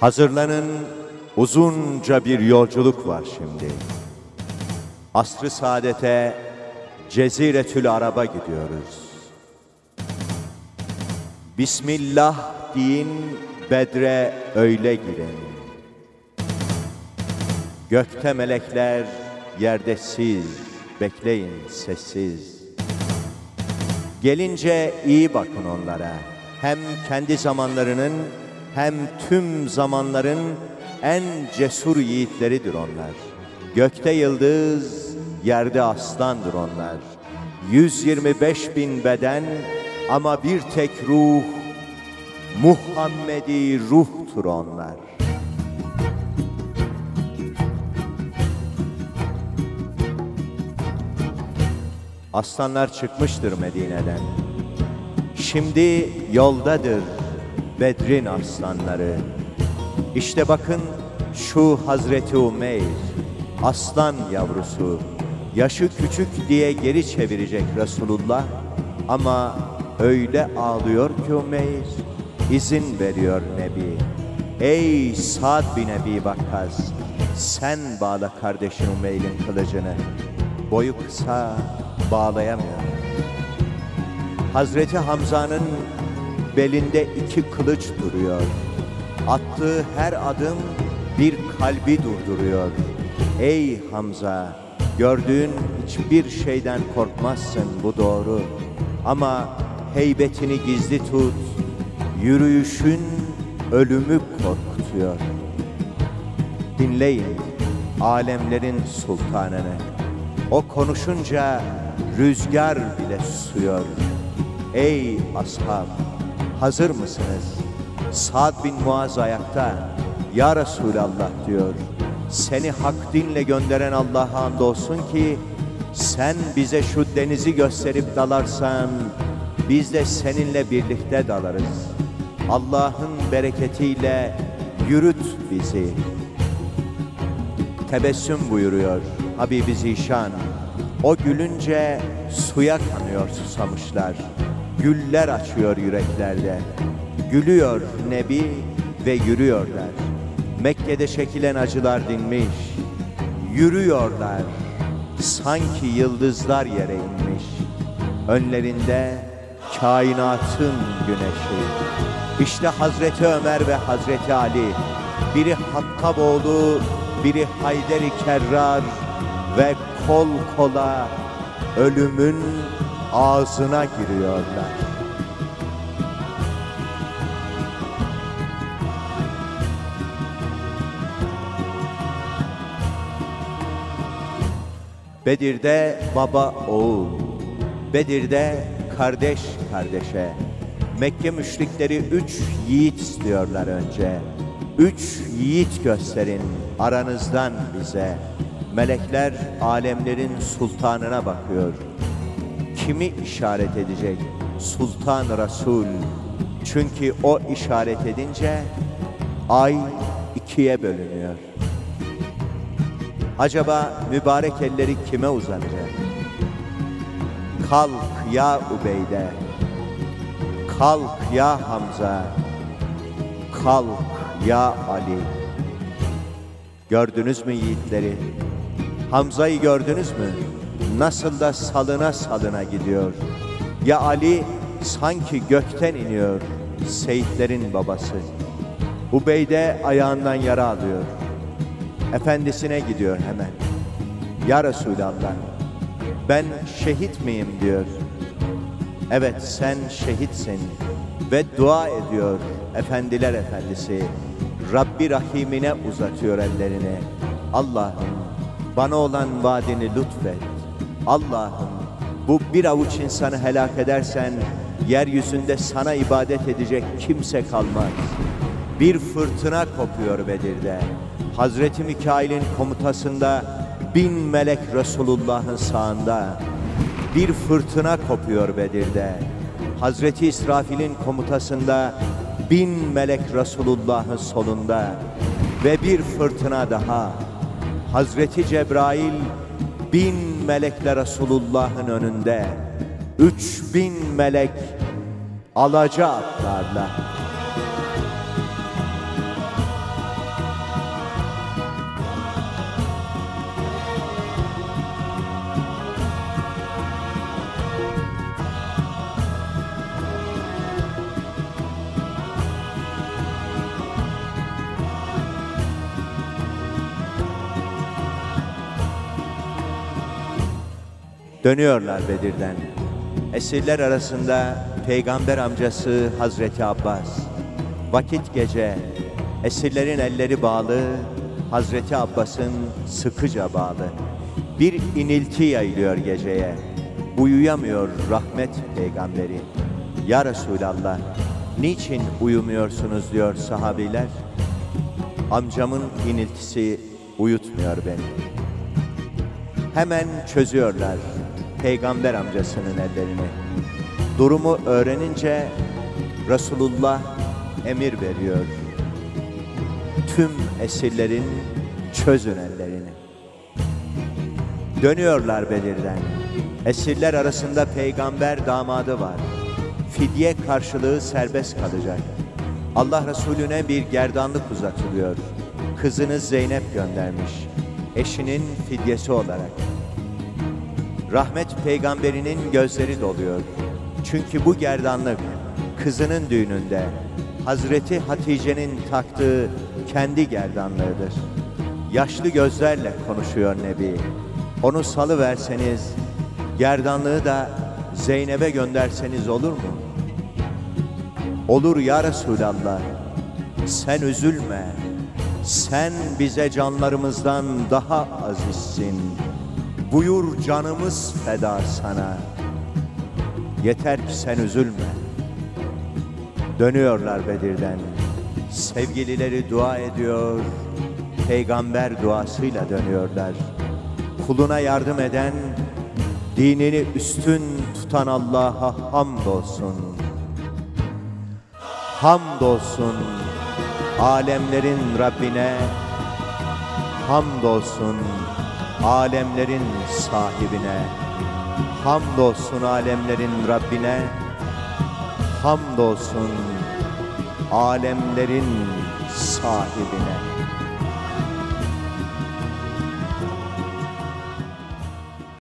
Hazırlanın uzunca bir yolculuk var şimdi. Asr-ı saadete Ceziretül Arab'a gidiyoruz. Bismillah deyin Bedre öyle girin. Gökte melekler, yerde siz, bekleyin sessiz. Gelince iyi bakın onlara. Hem kendi zamanlarının hem tüm zamanların en cesur yiğitleridir onlar. Gökte yıldız, yerde aslandır onlar. 125 bin beden ama bir tek ruh, Muhammedi ruhtur onlar. Aslanlar çıkmıştır Medine'den. Şimdi yoldadır Bedrin aslanları. İşte bakın şu Hazreti Umeyr, aslan yavrusu. Yaşı küçük diye geri çevirecek Resulullah. Ama öyle ağlıyor ki Umeyr, izin veriyor Nebi. Ey Sa'd bin Ebi Vakkas, sen bağla kardeşin Umeyr'in kılıcını. Boyu kısa, bağlayamıyor. Hazreti Hamza'nın belinde iki kılıç duruyor. Attığı her adım bir kalbi durduruyor. Ey Hamza, gördüğün hiçbir şeyden korkmazsın bu doğru. Ama heybetini gizli tut, yürüyüşün ölümü korkutuyor. Dinleyin alemlerin sultanını. O konuşunca rüzgar bile susuyor. Ey ashab, hazır mısınız? Sa'd bin Muaz ayakta, Ya Resulallah diyor. Seni hak dinle gönderen Allah'a andolsun ki, sen bize şu denizi gösterip dalarsan, biz de seninle birlikte dalarız. Allah'ın bereketiyle yürüt bizi. Tebessüm buyuruyor Habibi Zişan. O gülünce suya kanıyor susamışlar. Güller açıyor yüreklerde. Gülüyor Nebi ve yürüyorlar. Mekke'de çekilen acılar dinmiş. Yürüyorlar. Sanki yıldızlar yere inmiş. Önlerinde kainatın güneşi. İşte Hazreti Ömer ve Hazreti Ali. Biri Hattaboğlu, biri Hayderi Kerrar ve kol kola ölümün ağzına giriyorlar. Bedir'de baba oğul, Bedir'de kardeş kardeşe, Mekke müşrikleri üç yiğit istiyorlar önce. Üç yiğit gösterin aranızdan bize. Melekler alemlerin sultanına bakıyor. Kimi işaret edecek? Sultan Resul. Çünkü o işaret edince ay ikiye bölünüyor. Acaba mübarek elleri kime uzanacak? Kalk ya Ubeyde. Kalk ya Hamza. Kalk ya Ali. Gördünüz mü yiğitleri? Hamza'yı gördünüz mü? Nasıl da salına salına gidiyor. Ya Ali sanki gökten iniyor. Seyitlerin babası. Ubeyde ayağından yara alıyor. Efendisine gidiyor hemen. Ya Resulallah ben şehit miyim diyor. Evet sen şehitsin ve dua ediyor efendiler efendisi. Rabbi Rahim'ine uzatıyor ellerini. Allah'ım bana olan vaadini lütfet. Allah'ım bu bir avuç insanı helak edersen yeryüzünde sana ibadet edecek kimse kalmaz. Bir fırtına kopuyor Bedir'de. Hazreti Mikail'in komutasında bin melek Resulullah'ın sağında. Bir fırtına kopuyor Bedir'de. Hazreti İsrafil'in komutasında bin melek Resulullah'ın solunda. Ve bir fırtına daha. Hazreti Cebrail bin melekle Resulullah'ın önünde. Üç bin melek alaca atlarla Dönüyorlar Bedir'den. Esirler arasında peygamber amcası Hazreti Abbas. Vakit gece, esirlerin elleri bağlı, Hazreti Abbas'ın sıkıca bağlı. Bir inilti yayılıyor geceye. Uyuyamıyor rahmet peygamberi. Ya Resulallah, niçin uyumuyorsunuz diyor sahabiler. Amcamın iniltisi uyutmuyor beni. Hemen çözüyorlar peygamber amcasının ellerini. Durumu öğrenince Resulullah emir veriyor. Tüm esirlerin çözün ellerini. Dönüyorlar Bedir'den. Esirler arasında peygamber damadı var. Fidye karşılığı serbest kalacak. Allah Resulüne bir gerdanlık uzatılıyor. Kızını Zeynep göndermiş. Eşinin fidyesi olarak. Rahmet peygamberinin gözleri doluyor. Çünkü bu gerdanlık kızının düğününde Hazreti Hatice'nin taktığı kendi gerdanlığıdır. Yaşlı gözlerle konuşuyor Nebi. Onu salı verseniz, gerdanlığı da Zeynep'e gönderseniz olur mu? Olur ya Resulallah. Sen üzülme. Sen bize canlarımızdan daha azizsin. Buyur canımız feda sana. Yeter ki sen üzülme. Dönüyorlar Bedir'den. Sevgilileri dua ediyor. Peygamber duasıyla dönüyorlar. Kuluna yardım eden, dinini üstün tutan Allah'a hamdolsun. Hamdolsun alemlerin Rabbine, hamdolsun alemlerin sahibine, hamdolsun alemlerin Rabbine, hamdolsun alemlerin sahibine.